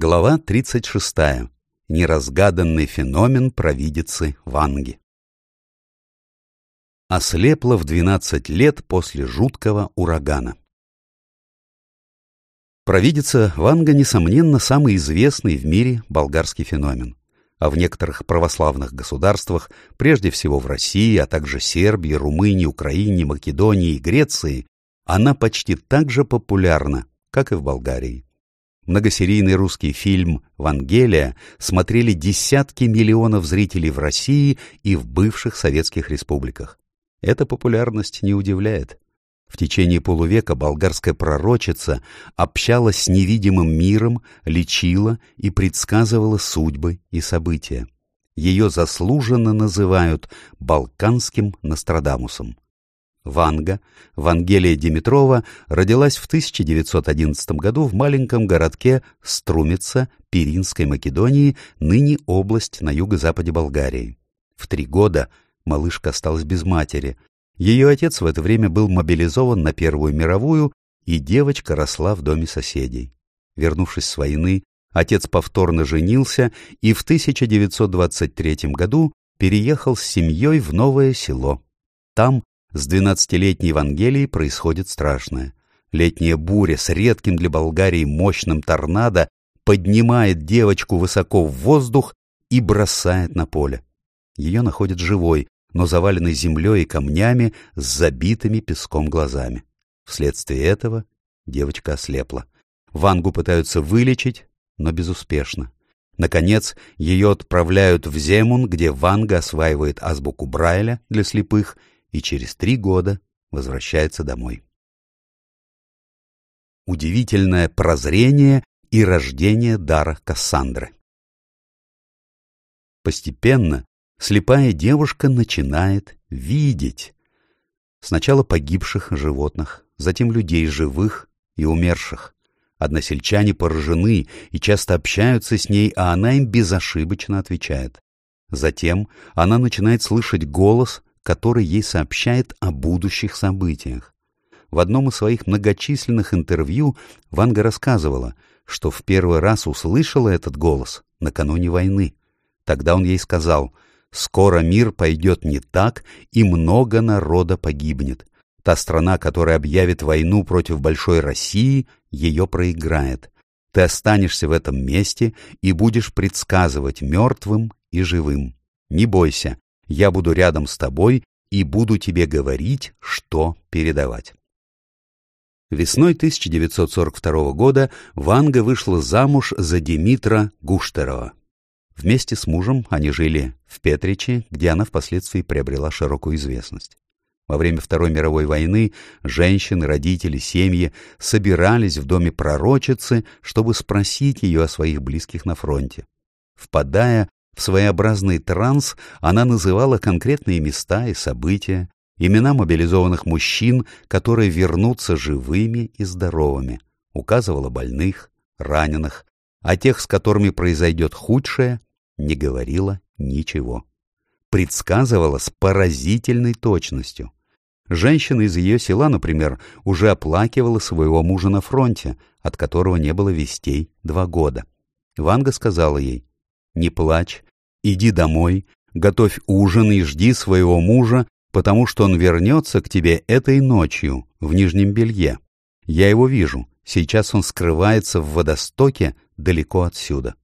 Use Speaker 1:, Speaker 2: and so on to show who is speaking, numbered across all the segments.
Speaker 1: Глава 36. Неразгаданный феномен провидицы Ванги. Ослепла в 12 лет после жуткого урагана. Провидица Ванга, несомненно, самый известный в мире болгарский феномен. А в некоторых православных государствах, прежде всего в России, а также Сербии, Румынии, Украине, Македонии и Греции, она почти так же популярна, как и в Болгарии. Многосерийный русский фильм «Вангелия» смотрели десятки миллионов зрителей в России и в бывших советских республиках. Эта популярность не удивляет. В течение полувека болгарская пророчица общалась с невидимым миром, лечила и предсказывала судьбы и события. Ее заслуженно называют «балканским Нострадамусом». Ванга, Вангелия Димитрова, родилась в 1911 году в маленьком городке Струмица Пиринской Македонии, ныне область на юго-западе Болгарии. В три года малышка осталась без матери. Ее отец в это время был мобилизован на Первую мировую, и девочка росла в доме соседей. Вернувшись с войны, отец повторно женился и в 1923 году переехал с семьей в новое село. Там с двенадцатилетней Евангелией происходит страшное. Летняя буря с редким для Болгарии мощным торнадо поднимает девочку высоко в воздух и бросает на поле. Ее находят живой, но заваленной землей и камнями с забитыми песком глазами. Вследствие этого девочка ослепла. Вангу пытаются вылечить, но безуспешно. Наконец, ее отправляют в Земун, где Ванга осваивает азбуку Брайля для слепых и через три года возвращается домой. Удивительное прозрение и рождение дара Кассандры. Постепенно слепая девушка начинает видеть. Сначала погибших животных, затем людей живых и умерших. Односельчане поражены и часто общаются с ней, а она им безошибочно отвечает. Затем она начинает слышать голос, который ей сообщает о будущих событиях. В одном из своих многочисленных интервью Ванга рассказывала, что в первый раз услышала этот голос накануне войны. Тогда он ей сказал «Скоро мир пойдет не так, и много народа погибнет. Та страна, которая объявит войну против большой России, ее проиграет. Ты останешься в этом месте и будешь предсказывать мертвым и живым. Не бойся, я буду рядом с тобой и буду тебе говорить, что передавать. Весной 1942 года Ванга вышла замуж за Димитра Гуштерова. Вместе с мужем они жили в Петриче, где она впоследствии приобрела широкую известность. Во время Второй мировой войны женщины, родители, семьи собирались в доме пророчицы, чтобы спросить ее о своих близких на фронте. Впадая в своеобразный транс она называла конкретные места и события, имена мобилизованных мужчин, которые вернутся живыми и здоровыми, указывала больных, раненых, а тех, с которыми произойдет худшее, не говорила ничего. Предсказывала с поразительной точностью. Женщина из ее села, например, уже оплакивала своего мужа на фронте, от которого не было вестей два года. Ванга сказала ей, «Не плачь, Иди домой, готовь ужин и жди своего мужа, потому что он вернется к тебе этой ночью в нижнем белье. Я его вижу, сейчас он скрывается в водостоке далеко отсюда.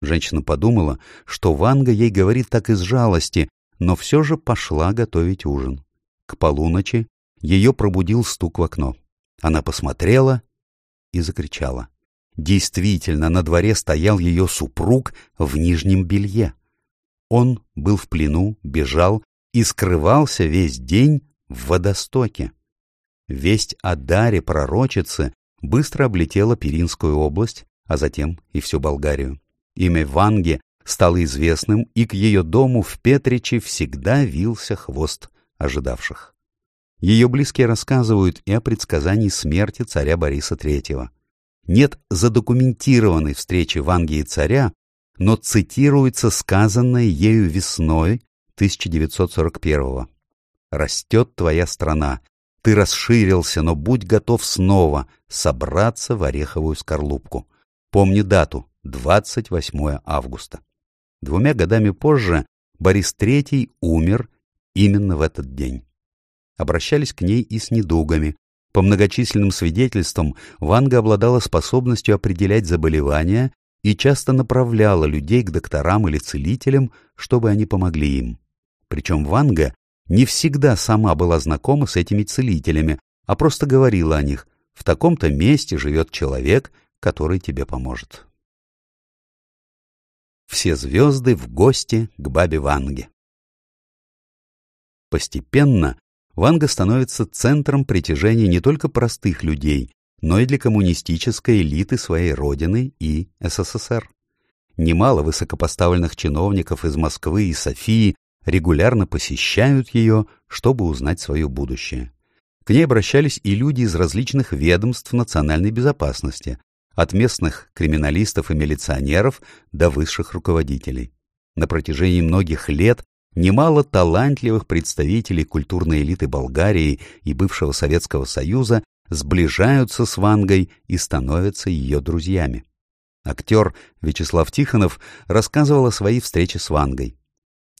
Speaker 1: Женщина подумала, что Ванга ей говорит так из жалости, но все же пошла готовить ужин. К полуночи ее пробудил стук в окно. Она посмотрела и закричала. Действительно, на дворе стоял ее супруг в нижнем белье. Он был в плену, бежал и скрывался весь день в водостоке. Весть о даре пророчицы быстро облетела Пиринскую область, а затем и всю Болгарию. Имя Ванги стало известным, и к ее дому в Петриче всегда вился хвост ожидавших. Ее близкие рассказывают и о предсказании смерти царя Бориса III. Нет задокументированной встречи Ванги и царя, но цитируется сказанное ею весной 1941-го. «Растет твоя страна, ты расширился, но будь готов снова собраться в ореховую скорлупку. Помни дату — 28 августа. Двумя годами позже Борис III умер именно в этот день. Обращались к ней и с недугами. По многочисленным свидетельствам, Ванга обладала способностью определять заболевания и часто направляла людей к докторам или целителям, чтобы они помогли им. Причем Ванга не всегда сама была знакома с этими целителями, а просто говорила о них. В таком-то месте живет человек, который тебе поможет. Все звезды в гости к бабе Ванге. Постепенно Ванга становится центром притяжения не только простых людей, но и для коммунистической элиты своей родины и СССР. Немало высокопоставленных чиновников из Москвы и Софии регулярно посещают ее, чтобы узнать свое будущее. К ней обращались и люди из различных ведомств национальной безопасности, от местных криминалистов и милиционеров до высших руководителей. На протяжении многих лет немало талантливых представителей культурной элиты Болгарии и бывшего Советского Союза сближаются с Вангой и становятся ее друзьями. Актер Вячеслав Тихонов рассказывал о своей встрече с Вангой.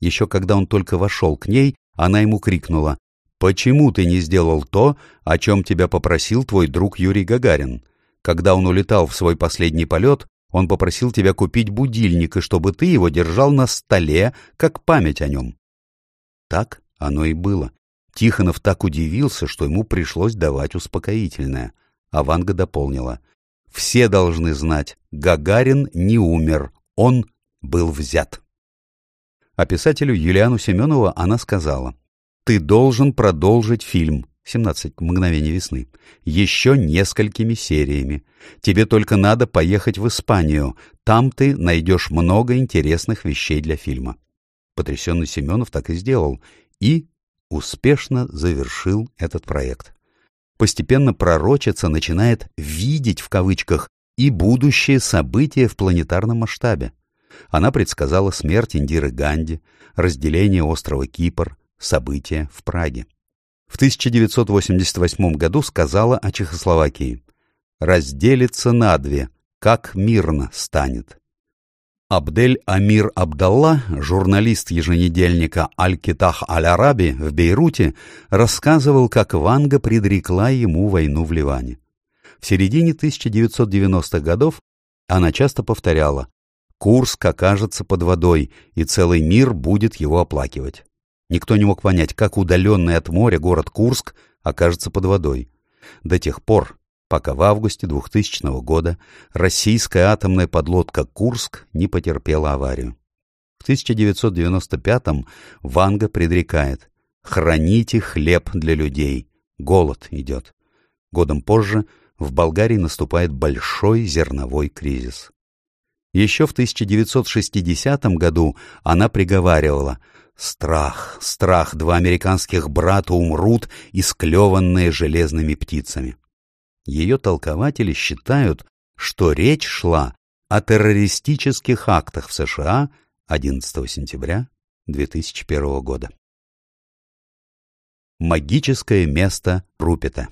Speaker 1: Еще когда он только вошел к ней, она ему крикнула «Почему ты не сделал то, о чем тебя попросил твой друг Юрий Гагарин? Когда он улетал в свой последний полет, он попросил тебя купить будильник, и чтобы ты его держал на столе, как память о нем». Так оно и было. Тихонов так удивился, что ему пришлось давать успокоительное. А Ванга дополнила. «Все должны знать, Гагарин не умер, он был взят». А писателю Юлиану Семенову она сказала, «Ты должен продолжить фильм «17 мгновений весны» еще несколькими сериями. Тебе только надо поехать в Испанию, там ты найдешь много интересных вещей для фильма». Потрясенный Семенов так и сделал и успешно завершил этот проект. Постепенно пророчица начинает «видеть» в кавычках и будущее события в планетарном масштабе. Она предсказала смерть Индиры Ганди, разделение острова Кипр, события в Праге. В 1988 году сказала о Чехословакии «разделится на две, как мирно станет». Абдель Амир Абдалла, журналист еженедельника «Аль-Китах Аль-Араби» в Бейруте, рассказывал, как Ванга предрекла ему войну в Ливане. В середине 1990-х годов она часто повторяла Курск окажется под водой, и целый мир будет его оплакивать. Никто не мог понять, как удаленный от моря город Курск окажется под водой. До тех пор, пока в августе 2000 года российская атомная подлодка «Курск» не потерпела аварию. В 1995-м Ванга предрекает «Храните хлеб для людей, голод идет». Годом позже в Болгарии наступает большой зерновой кризис. Еще в 1960 году она приговаривала «Страх, страх, два американских брата умрут, исклеванные железными птицами». Ее толкователи считают, что речь шла о террористических актах в США 11 сентября 2001 года. Магическое место Рупета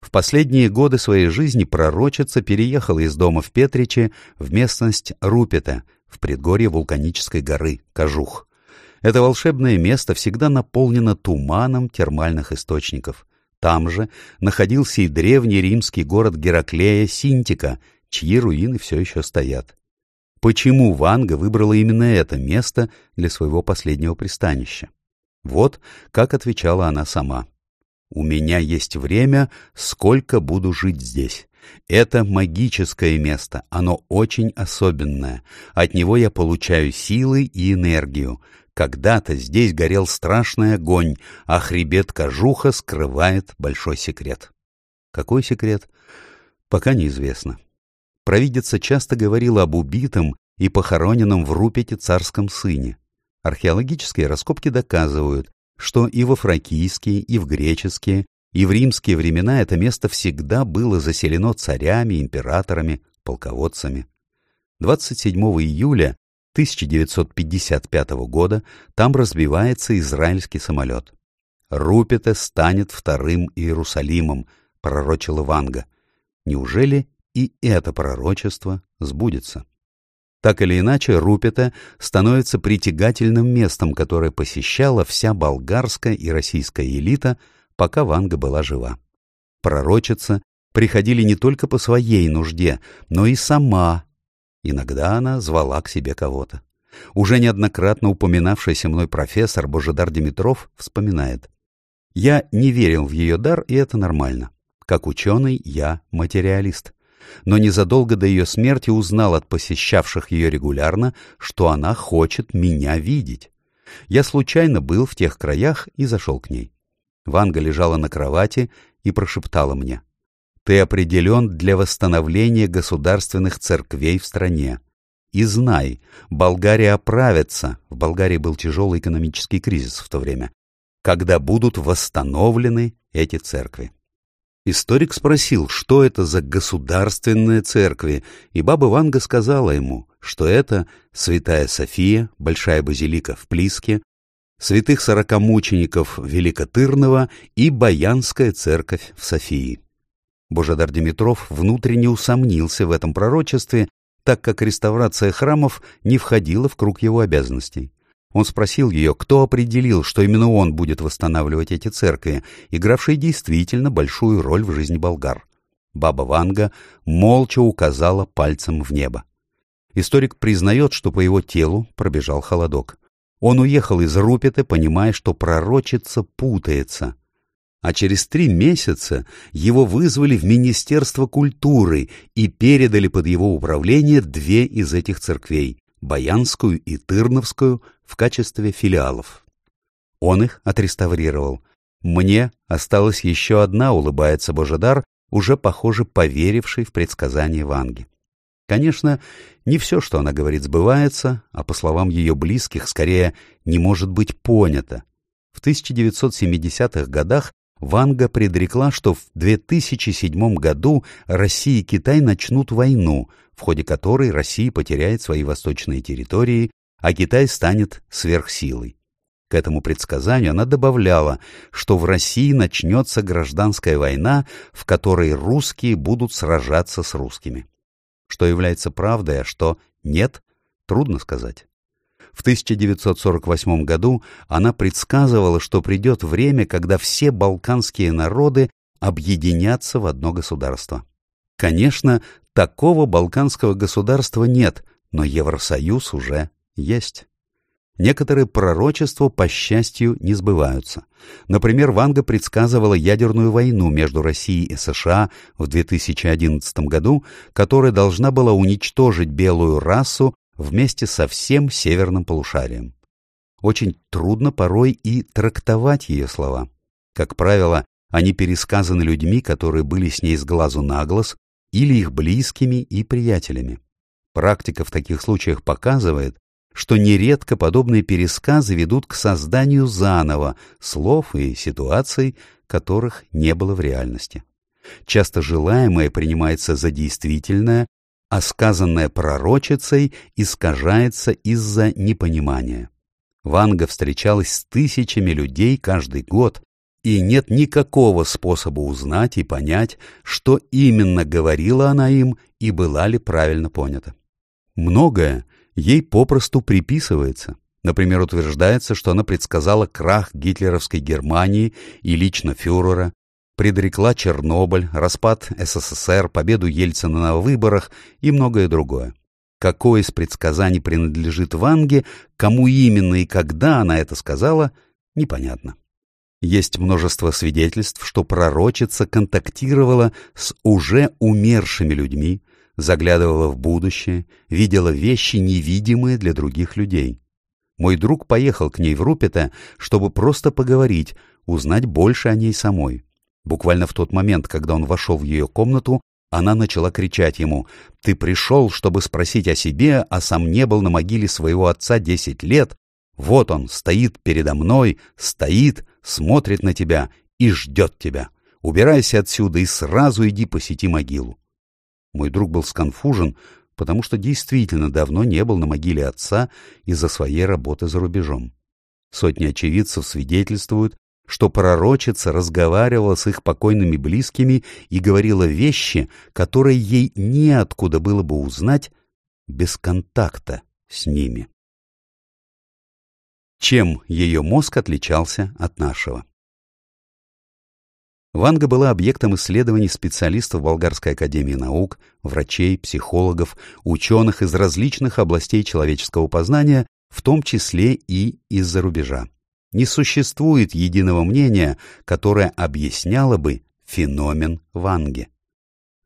Speaker 1: в последние годы своей жизни пророчица переехала из дома в Петриче в местность Рупета, в предгорье вулканической горы Кожух. Это волшебное место всегда наполнено туманом термальных источников. Там же находился и древний римский город Гераклея Синтика, чьи руины все еще стоят. Почему Ванга выбрала именно это место для своего последнего пристанища? Вот как отвечала она сама. У меня есть время, сколько буду жить здесь. Это магическое место, оно очень особенное. От него я получаю силы и энергию. Когда-то здесь горел страшный огонь, а хребет Кожуха скрывает большой секрет. Какой секрет? Пока неизвестно. Провидица часто говорила об убитом и похороненном в Рупете царском сыне. Археологические раскопки доказывают, что и во фракийские, и в греческие, и в римские времена это место всегда было заселено царями, императорами, полководцами. 27 июля 1955 года там разбивается израильский самолет. Рупета станет вторым Иерусалимом, пророчила Ванга. Неужели и это пророчество сбудется. Так или иначе, Рупета становится притягательным местом, которое посещала вся болгарская и российская элита, пока Ванга была жива. Пророчица приходили не только по своей нужде, но и сама. Иногда она звала к себе кого-то. Уже неоднократно упоминавшийся мной профессор Божидар Димитров вспоминает. «Я не верил в ее дар, и это нормально. Как ученый я материалист но незадолго до ее смерти узнал от посещавших ее регулярно, что она хочет меня видеть. Я случайно был в тех краях и зашел к ней. Ванга лежала на кровати и прошептала мне. «Ты определен для восстановления государственных церквей в стране. И знай, Болгария оправится, в Болгарии был тяжелый экономический кризис в то время, когда будут восстановлены эти церкви. Историк спросил, что это за государственные церкви, и баба Ванга сказала ему, что это Святая София, Большая Базилика в Плиске, святых сорокомучеников Великотырного и Баянская церковь в Софии. Божедар Димитров внутренне усомнился в этом пророчестве, так как реставрация храмов не входила в круг его обязанностей. Он спросил ее, кто определил, что именно он будет восстанавливать эти церкви, игравшие действительно большую роль в жизни болгар. Баба Ванга молча указала пальцем в небо. Историк признает, что по его телу пробежал холодок. Он уехал из Рупеты, понимая, что пророчица путается. А через три месяца его вызвали в Министерство культуры и передали под его управление две из этих церквей — Баянскую и Тырновскую — в качестве филиалов. Он их отреставрировал. Мне осталась еще одна, улыбается Божедар, уже, похоже, поверивший в предсказание Ванги. Конечно, не все, что она говорит, сбывается, а по словам ее близких, скорее, не может быть понято. В 1970-х годах Ванга предрекла, что в 2007 году Россия и Китай начнут войну, в ходе которой Россия потеряет свои восточные территории а Китай станет сверхсилой. К этому предсказанию она добавляла, что в России начнется гражданская война, в которой русские будут сражаться с русскими. Что является правдой, а что нет, трудно сказать. В 1948 году она предсказывала, что придет время, когда все балканские народы объединятся в одно государство. Конечно, такого балканского государства нет, но Евросоюз уже есть. Некоторые пророчества, по счастью, не сбываются. Например, Ванга предсказывала ядерную войну между Россией и США в 2011 году, которая должна была уничтожить белую расу вместе со всем северным полушарием. Очень трудно порой и трактовать ее слова. Как правило, они пересказаны людьми, которые были с ней с глазу на глаз, или их близкими и приятелями. Практика в таких случаях показывает, что нередко подобные пересказы ведут к созданию заново слов и ситуаций, которых не было в реальности. Часто желаемое принимается за действительное, а сказанное пророчицей искажается из-за непонимания. Ванга встречалась с тысячами людей каждый год, и нет никакого способа узнать и понять, что именно говорила она им и была ли правильно понята. Многое ей попросту приписывается. Например, утверждается, что она предсказала крах гитлеровской Германии и лично фюрера, предрекла Чернобыль, распад СССР, победу Ельцина на выборах и многое другое. Какое из предсказаний принадлежит Ванге, кому именно и когда она это сказала, непонятно. Есть множество свидетельств, что пророчица контактировала с уже умершими людьми, заглядывала в будущее, видела вещи, невидимые для других людей. Мой друг поехал к ней в Рупета, чтобы просто поговорить, узнать больше о ней самой. Буквально в тот момент, когда он вошел в ее комнату, она начала кричать ему «Ты пришел, чтобы спросить о себе, а сам не был на могиле своего отца десять лет? Вот он, стоит передо мной, стоит, смотрит на тебя и ждет тебя. Убирайся отсюда и сразу иди посети могилу». Мой друг был сконфужен, потому что действительно давно не был на могиле отца из-за своей работы за рубежом. Сотни очевидцев свидетельствуют, что пророчица разговаривала с их покойными близкими и говорила вещи, которые ей неоткуда было бы узнать без контакта с ними. Чем ее мозг отличался от нашего? Ванга была объектом исследований специалистов Болгарской академии наук, врачей, психологов, ученых из различных областей человеческого познания, в том числе и из-за рубежа. Не существует единого мнения, которое объясняло бы феномен Ванги.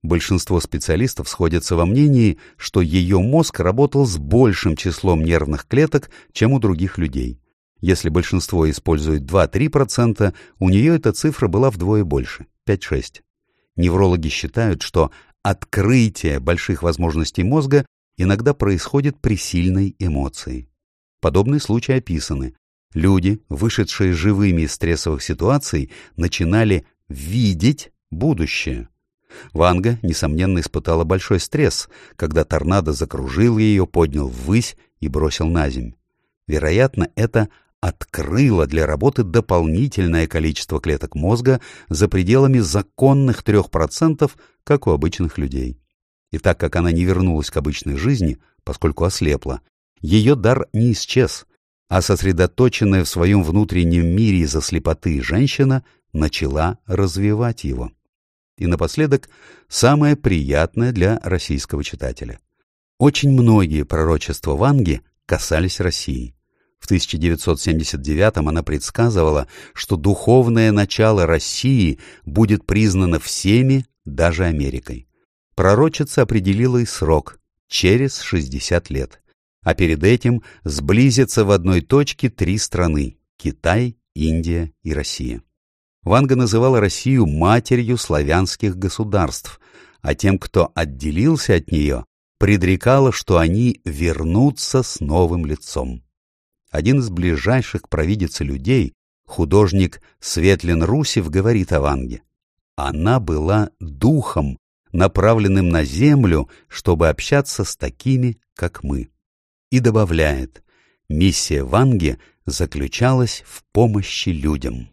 Speaker 1: Большинство специалистов сходятся во мнении, что ее мозг работал с большим числом нервных клеток, чем у других людей. Если большинство использует 2-3%, у нее эта цифра была вдвое больше – 5-6. Неврологи считают, что открытие больших возможностей мозга иногда происходит при сильной эмоции. Подобные случаи описаны. Люди, вышедшие живыми из стрессовых ситуаций, начинали видеть будущее. Ванга, несомненно, испытала большой стресс, когда торнадо закружил ее, поднял ввысь и бросил на земь. Вероятно, это открыла для работы дополнительное количество клеток мозга за пределами законных 3%, как у обычных людей. И так как она не вернулась к обычной жизни, поскольку ослепла, ее дар не исчез, а сосредоточенная в своем внутреннем мире из-за слепоты женщина начала развивать его. И напоследок, самое приятное для российского читателя. Очень многие пророчества Ванги касались России. В 1979 она предсказывала, что духовное начало России будет признано всеми, даже Америкой. Пророчица определила и срок – через 60 лет. А перед этим сблизятся в одной точке три страны – Китай, Индия и Россия. Ванга называла Россию матерью славянских государств, а тем, кто отделился от нее, предрекала, что они вернутся с новым лицом один из ближайших к провидице людей, художник Светлин Русев, говорит о Ванге. Она была духом, направленным на землю, чтобы общаться с такими, как мы. И добавляет, миссия Ванги заключалась в помощи людям.